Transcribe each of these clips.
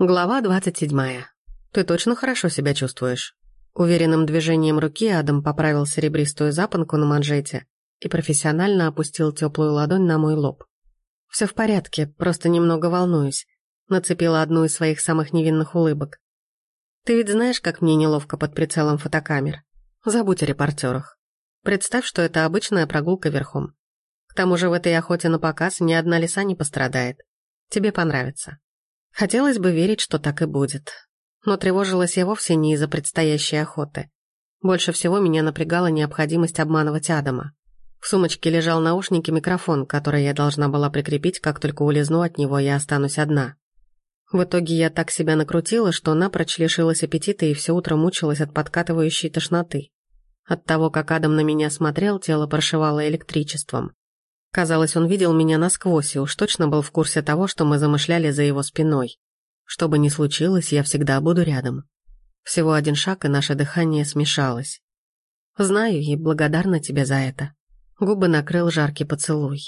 Глава двадцать седьмая. Ты точно хорошо себя чувствуешь? Уверенным движением руки Адам поправил серебристую запонку на манжете и профессионально опустил теплую ладонь на мой лоб. Все в порядке, просто немного волнуюсь. Нацепила одну из своих самых невинных улыбок. Ты ведь знаешь, как мне неловко под прицелом фотокамер? Забудь о репортерах. Представь, что это обычная прогулка верхом. К тому же в этой охоте на показ ни одна лиса не пострадает. Тебе понравится. Хотелось бы верить, что так и будет. Но тревожилась я вовсе не из-за предстоящей охоты. Больше всего меня напрягала необходимость обманывать Адама. В сумочке лежал наушник и микрофон, который я должна была прикрепить, как только улизну от него и останусь одна. В итоге я так себя накрутила, что напрочь лишилась аппетита и все утро мучилась от подкатывающей тошноты. От того, как Адам на меня смотрел, тело прошивало электричеством. Казалось, он видел меня насквозь и уж точно был в курсе того, что мы замышляли за его спиной. Что бы ни случилось, я всегда буду рядом. Всего один шаг, и наше дыхание смешалось. Знаю и благодарна тебе за это. Губы накрыл жаркий поцелуй.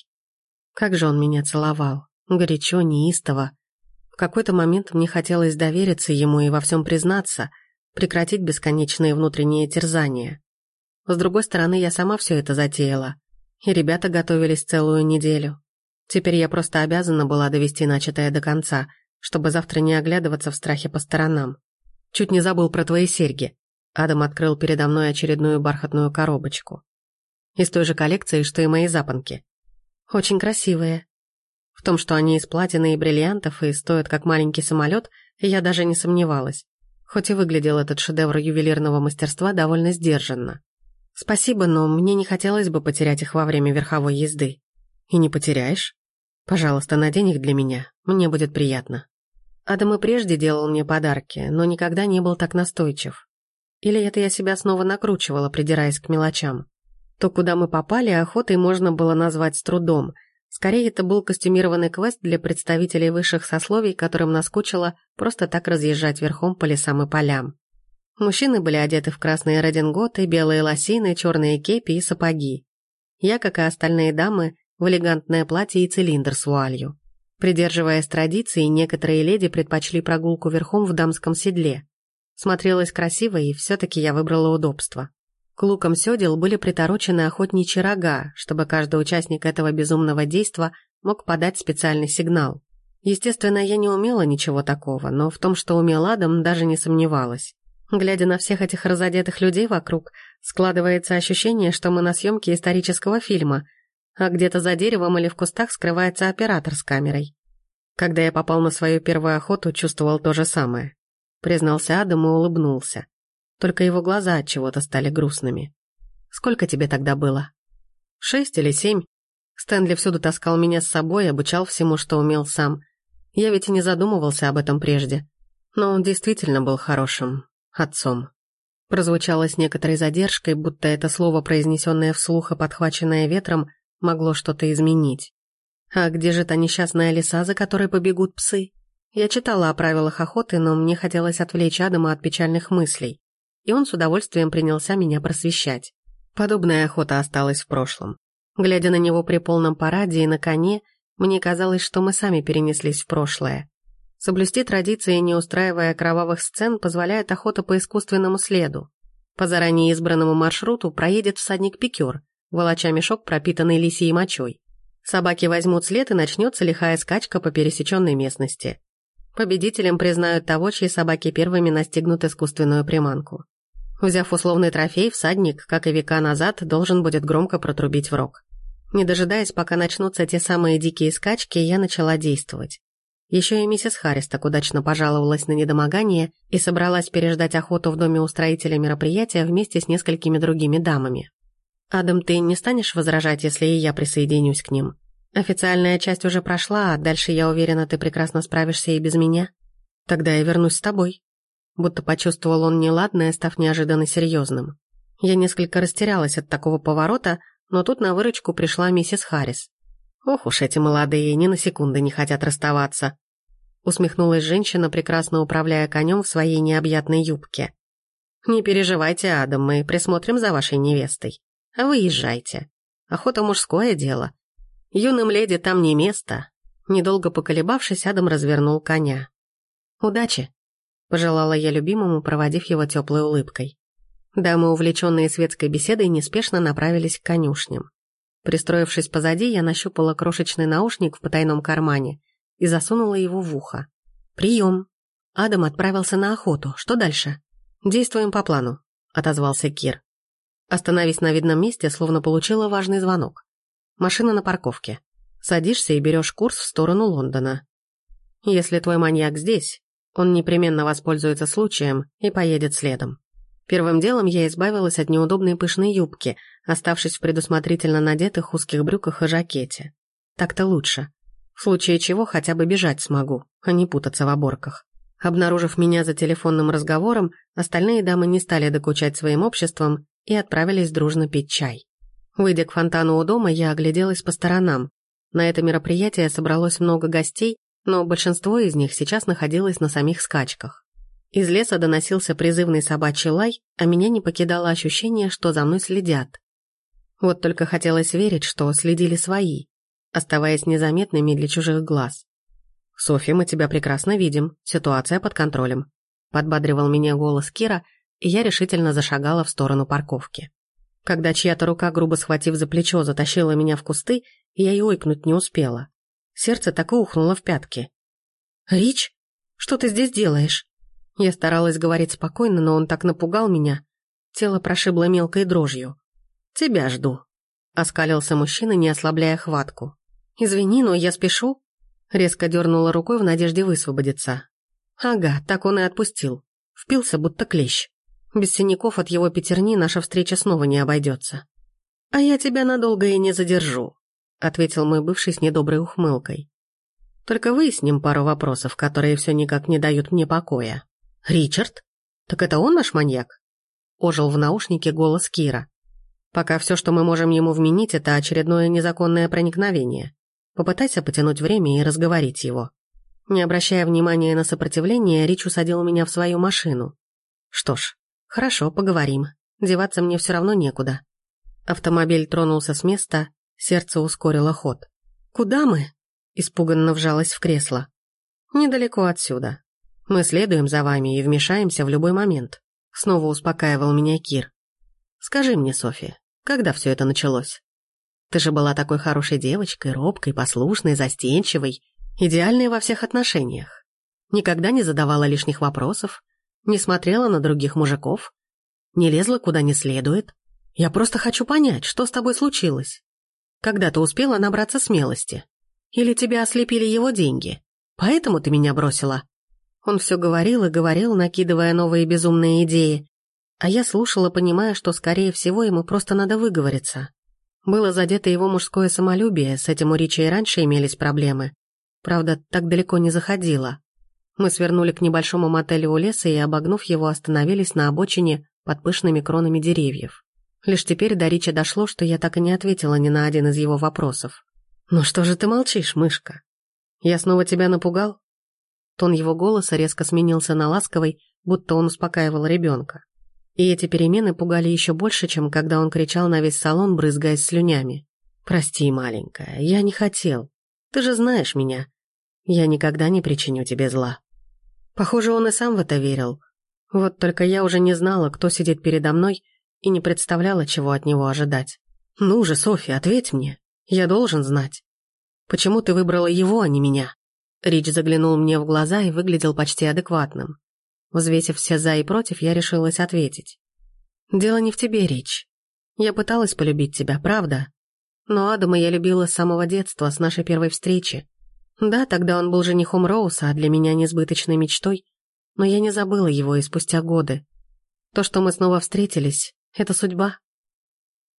Как же он меня целовал. Горячо, неистово. В какой-то момент мне хотелось довериться ему и во всем признаться, прекратить бесконечные внутренние терзания. С другой стороны, я сама все это затеяла. И ребята готовились целую неделю. Теперь я просто обязана была довести начатое до конца, чтобы завтра не оглядываться в страхе по сторонам. Чуть не забыл про твои серьги. Адам открыл передо мной очередную бархатную коробочку. Из той же коллекции, что и мои запонки. Очень красивые. В том, что они из платины и бриллиантов и стоят как маленький самолет, я даже не сомневалась. Хоть и выглядел этот шедевр ювелирного мастерства довольно сдержанно. «Спасибо, но мне не хотелось бы потерять их во время верховой езды». «И не потеряешь? Пожалуйста, надень их для меня, мне будет приятно». Адам и прежде делал мне подарки, но никогда не был так настойчив. Или это я себя снова накручивала, придираясь к мелочам. То, куда мы попали, охотой можно было назвать с трудом. Скорее, это был костюмированный квест для представителей высших сословий, которым наскучило просто так разъезжать верхом по лесам и полям. Мужчины были одеты в красные рединготы, белые лосины, черные кепи и сапоги. Я, как и остальные дамы, в элегантное платье и цилиндр с вуалью. Придерживаясь традиции, некоторые леди предпочли прогулку верхом в дамском седле. Смотрелось красиво, и все-таки я выбрала удобство. К лукам седел были приторочены охотничьи рога, чтобы каждый участник этого безумного действа мог подать специальный сигнал. Естественно, я не умела ничего такого, но в том, что умел Адам, даже не сомневалась. Глядя на всех этих разодетых людей вокруг, складывается ощущение, что мы на съемке исторического фильма, а где-то за деревом или в кустах скрывается оператор с камерой. Когда я попал на свою первую охоту, чувствовал то же самое. Признался Адам и улыбнулся. Только его глаза от чего-то стали грустными. «Сколько тебе тогда было?» «Шесть или семь. Стэнли всюду таскал меня с собой, обучал всему, что умел сам. Я ведь и не задумывался об этом прежде. Но он действительно был хорошим, отцом. Прозвучало с некоторой задержкой, будто это слово, произнесенное вслух и подхваченное ветром, могло что-то изменить. А где же та несчастная лиса, за которой побегут псы? Я читала о правилах охоты, но мне хотелось отвлечь Адама от печальных мыслей, и он с удовольствием принялся меня просвещать. Подобная охота осталась в прошлом. Глядя на него при полном параде и на коне, мне казалось, что мы сами перенеслись в прошлое. Соблюсти традиции, не устраивая кровавых сцен, позволяет охота по искусственному следу. По заранее избранному маршруту проедет всадник-пикер, волоча мешок, пропитанный лисьей мочой. Собаки возьмут след и начнется лихая скачка по пересеченной местности. Победителем признают того, чьи собаки первыми настигнут искусственную приманку. Взяв условный трофей, всадник, как и века назад, должен будет громко протрубить в рог. Не дожидаясь, пока начнутся те самые дикие скачки, я начала действовать. Еще и миссис Харрис так удачно пожаловалась на недомогание и собралась переждать охоту в доме устроителя мероприятия вместе с несколькими другими дамами. «Адам, ты не станешь возражать, если и я присоединюсь к ним? Официальная часть уже прошла, а дальше, я уверена, ты прекрасно справишься и без меня. Тогда я вернусь с тобой». Будто почувствовал он неладное, став неожиданно серьезным. Я несколько растерялась от такого поворота, но тут на выручку пришла миссис Харрис. Ох уж эти молодые, ни на секунды не хотят расставаться. Усмехнулась женщина, прекрасно управляя конем в своей необъятной юбке. Не переживайте, Адам, мы присмотрим за вашей невестой. А вы езжайте. Охота мужское дело. Юным леди там не место. Недолго поколебавшись, Адам развернул коня. Удачи!» — пожелала я любимому, проводив его теплой улыбкой. Дамы, увлеченные светской беседой, неспешно направились к конюшням. Пристроившись позади, я нащупала крошечный наушник в потайном кармане и засунула его в ухо. «Прием!» Адам отправился на охоту. Что дальше? «Действуем по плану», — отозвался Кир. «Остановись на видном месте, словно получила важный звонок. Машина на парковке. Садишься и берешь курс в сторону Лондона. Если твой маньяк здесь, он непременно воспользуется случаем и поедет следом. Первым делом я избавилась от неудобной пышной юбки, оставшись в предусмотрительно надетых узких брюках и жакете. Так-то лучше. В случае чего хотя бы бежать смогу, а не путаться в оборках. Обнаружив меня за телефонным разговором, остальные дамы не стали докучать своим обществом и отправились дружно пить чай. Выйдя к фонтану у дома, я огляделась по сторонам. На это мероприятие собралось много гостей, но большинство из них сейчас находилось на самих скачках. Из леса доносился призывный собачий лай, а меня не покидало ощущение, что за мной следят. Вот только хотелось верить, что следили свои, оставаясь незаметными для чужих глаз. «Софья, мы тебя прекрасно видим, ситуация под контролем», подбадривал меня голос Кира, и я решительно зашагала в сторону парковки. Когда чья-то рука, грубо схватив за плечо, затащила меня в кусты, я и ойкнуть не успела. Сердце так и ухнуло в пятки. «Рич, что ты здесь делаешь?» Я старалась говорить спокойно, но он так напугал меня. Тело прошибло мелкой дрожью. «Тебя жду», — оскалился мужчина, не ослабляя хватку. «Извини, но я спешу». Резко дернула рукой в надежде высвободиться. Ага, так он и отпустил. Впился, будто клещ. Без синяков от его пятерни наша встреча снова не обойдется. «А я тебя надолго и не задержу», — ответил мой бывший с недоброй ухмылкой. «Только выясним пару вопросов, которые все никак не дают мне покоя». «Ричард? Так это он наш маньяк?» Ожил в наушнике голос Кира. «Пока все, что мы можем ему вменить, это очередное незаконное проникновение. Попытайся потянуть время и разговорить его». Не обращая внимания на сопротивление, Рич усадил меня в свою машину. «Что ж, хорошо, поговорим. Деваться мне все равно некуда». Автомобиль тронулся с места, сердце ускорило ход. «Куда мы?» Испуганно вжалась в кресло. «Недалеко отсюда. Мы следуем за вами и вмешаемся в любой момент», — снова успокаивал меня Кир. «Скажи мне, София, когда все это началось? Ты же была такой хорошей девочкой, робкой, послушной, застенчивой, идеальной во всех отношениях. Никогда не задавала лишних вопросов, не смотрела на других мужиков, не лезла куда не следует. Я просто хочу понять, что с тобой случилось. Когда ты успела набраться смелости? Или тебя ослепили его деньги? Поэтому ты меня бросила?» Он все говорил и говорил, накидывая новые безумные идеи. А я слушала, понимая, что, скорее всего, ему просто надо выговориться. Было задето его мужское самолюбие, с этим у Ричи и раньше имелись проблемы. Правда, так далеко не заходила. Мы свернули к небольшому мотелю у леса и, обогнув его, остановились на обочине под пышными кронами деревьев. Лишь теперь до Ричи дошло, что я так и не ответила ни на один из его вопросов. «Ну что же ты молчишь, мышка? Я снова тебя напугал?» Тон его голоса резко сменился на ласковый, будто он успокаивал ребенка. И эти перемены пугали еще больше, чем когда он кричал на весь салон, брызгаясь слюнями. «Прости, маленькая, я не хотел. Ты же знаешь меня. Я никогда не причиню тебе зла». Похоже, он и сам в это верил. Вот только я уже не знала, кто сидит передо мной, и не представляла, чего от него ожидать. «Ну же, Софья, ответь мне. Я должен знать. Почему ты выбрала его, а не меня?» Рич заглянул мне в глаза и выглядел почти адекватным. Взвесив все «за» и «против», я решилась ответить. «Дело не в тебе, Рич. Я пыталась полюбить тебя, правда? Но Адама я любила с самого детства, с нашей первой встречи. Да, тогда он был женихом Роуса, а для меня несбыточной мечтой, но я не забыла его и спустя годы. То, что мы снова встретились, это судьба.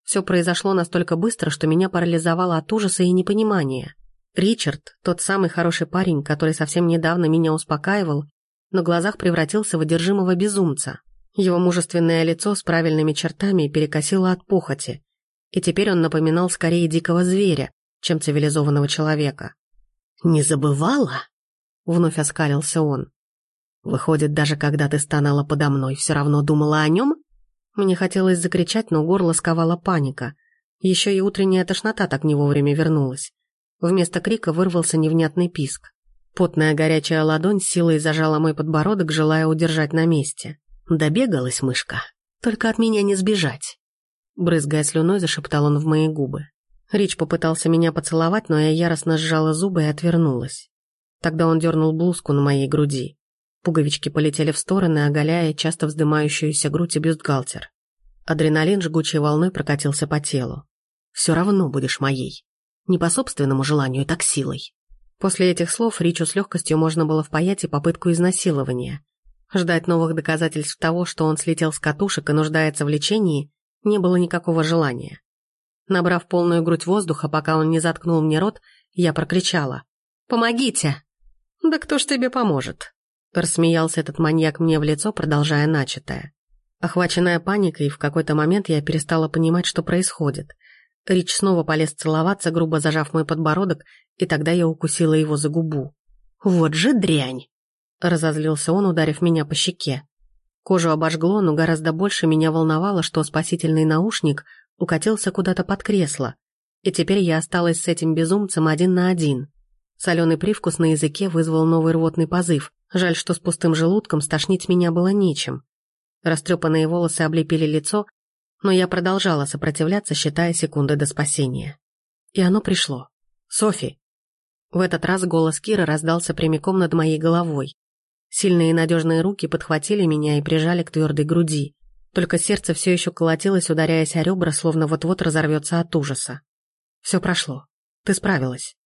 Все произошло настолько быстро, что меня парализовало от ужаса и непонимания. Ричард, тот самый хороший парень, который совсем недавно меня успокаивал, на глазах превратился в одержимого безумца. Его мужественное лицо с правильными чертами перекосило от похоти, и теперь он напоминал скорее дикого зверя, чем цивилизованного человека. «Не забывала?» — вновь оскалился он. «Выходит, даже когда ты стонала подо мной, все равно думала о нем?» Мне хотелось закричать, но горло сковала паника. Еще и утренняя тошнота так не вовремя вернулась. Вместо крика вырвался невнятный писк. Потная горячая ладонь силой зажала мой подбородок, желая удержать на месте. Добегалась мышка. Только от меня не сбежать. Брызгая слюной, зашептал он в мои губы. Рич попытался меня поцеловать, но я яростно сжала зубы и отвернулась. Тогда он дернул блузку на моей груди. Пуговички полетели в стороны, оголяя часто вздымающуюся грудь и бюстгальтер. Адреналин жгучей волной прокатился по телу. «Все равно будешь моей. Не по собственному желанию, так силой». После этих слов Ричу с легкостью можно было впаять и попытку изнасилования. Ждать новых доказательств того, что он слетел с катушек и нуждается в лечении, не было никакого желания. Набрав полную грудь воздуха, пока он не заткнул мне рот, я прокричала. «Помогите!» «Да кто ж тебе поможет?» Рассмеялся этот маньяк мне в лицо, продолжая начатое. Охваченная паникой, в какой-то момент я перестала понимать, что происходит. Рич снова полез целоваться, грубо зажав мой подбородок, и тогда я укусила его за губу. «Вот же дрянь!» Разозлился он, ударив меня по щеке. Кожу обожгло, но гораздо больше меня волновало, что спасительный наушник укатился куда-то под кресло, и теперь я осталась с этим безумцем один на один. Соленый привкус на языке вызвал новый рвотный позыв. Жаль, что с пустым желудком стошнить меня было нечем. Растрепанные волосы облепили лицо, но я продолжала сопротивляться, считая секунды до спасения. И оно пришло. «Софи!» В этот раз голос Кира раздался прямиком над моей головой. Сильные и надежные руки подхватили меня и прижали к твердой груди. Только сердце все еще колотилось, ударяясь о ребра, словно вот-вот разорвется от ужаса. Все прошло. Ты справилась.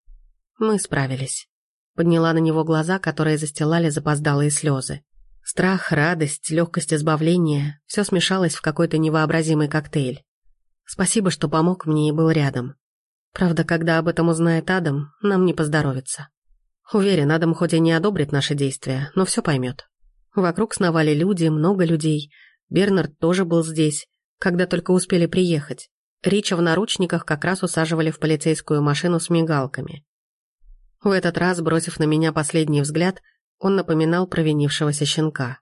Мы справились. Подняла на него глаза, которые застилали запоздалые слезы. Страх, радость, легкость избавления – все смешалось в какой-то невообразимый коктейль. Спасибо, что помог мне и был рядом. Правда, когда об этом узнает Адам, нам не поздоровится. Уверен, Адам хоть и не одобрит наши действия, но все поймет. Вокруг сновали люди, много людей. Бернард тоже был здесь, когда только успели приехать. Рича в наручниках как раз усаживали в полицейскую машину с мигалками. В этот раз, бросив на меня последний взгляд, он напоминал провинившегося щенка.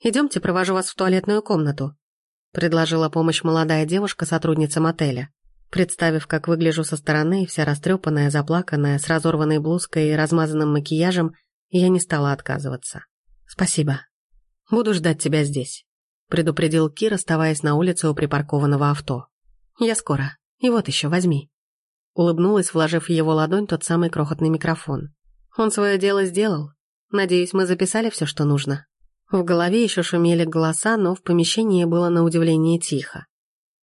«Идемте, провожу вас в туалетную комнату», — предложила помощь молодая девушка, сотрудница мотеля. Представив, как выгляжу со стороны, вся растрепанная, заплаканная, с разорванной блузкой и размазанным макияжем, я не стала отказываться. «Спасибо. Буду ждать тебя здесь», — предупредил Кир, оставаясь на улице у припаркованного авто. «Я скоро. И вот еще, возьми». Улыбнулась, вложив в его ладонь тот самый крохотный микрофон. «Он свое дело сделал. Надеюсь, мы записали все, что нужно». В голове еще шумели голоса, но в помещении было на удивление тихо.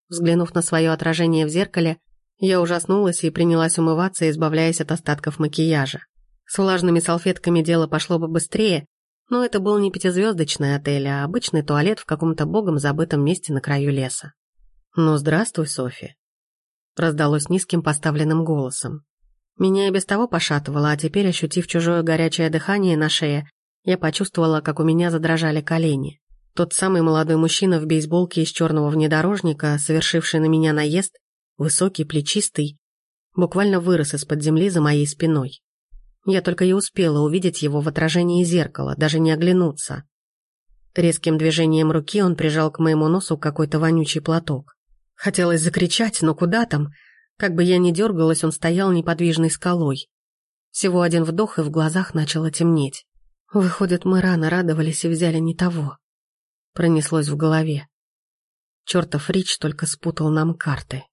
Взглянув на свое отражение в зеркале, я ужаснулась и принялась умываться, избавляясь от остатков макияжа. С влажными салфетками дело пошло бы быстрее, но это был не пятизвездочный отель, а обычный туалет в каком-то богом забытом месте на краю леса. «Ну, здравствуй, Софи», — раздалось низким поставленным голосом. Меня и без того пошатывало, а теперь, ощутив чужое горячее дыхание на шее, я почувствовала, как у меня задрожали колени. Тот самый молодой мужчина в бейсболке из черного внедорожника, совершивший на меня наезд, высокий, плечистый, буквально вырос из-под земли за моей спиной. Я только и успела увидеть его в отражении зеркала, даже не оглянуться. Резким движением руки он прижал к моему носу какой-то вонючий платок. Хотелось закричать, но куда там? Как бы я ни дергалась, он стоял неподвижной скалой. Всего один вдох, и в глазах начало темнеть. Выходит, мы рано радовались и взяли не того. Пронеслось в голове. Чертов Рич только спутал нам карты.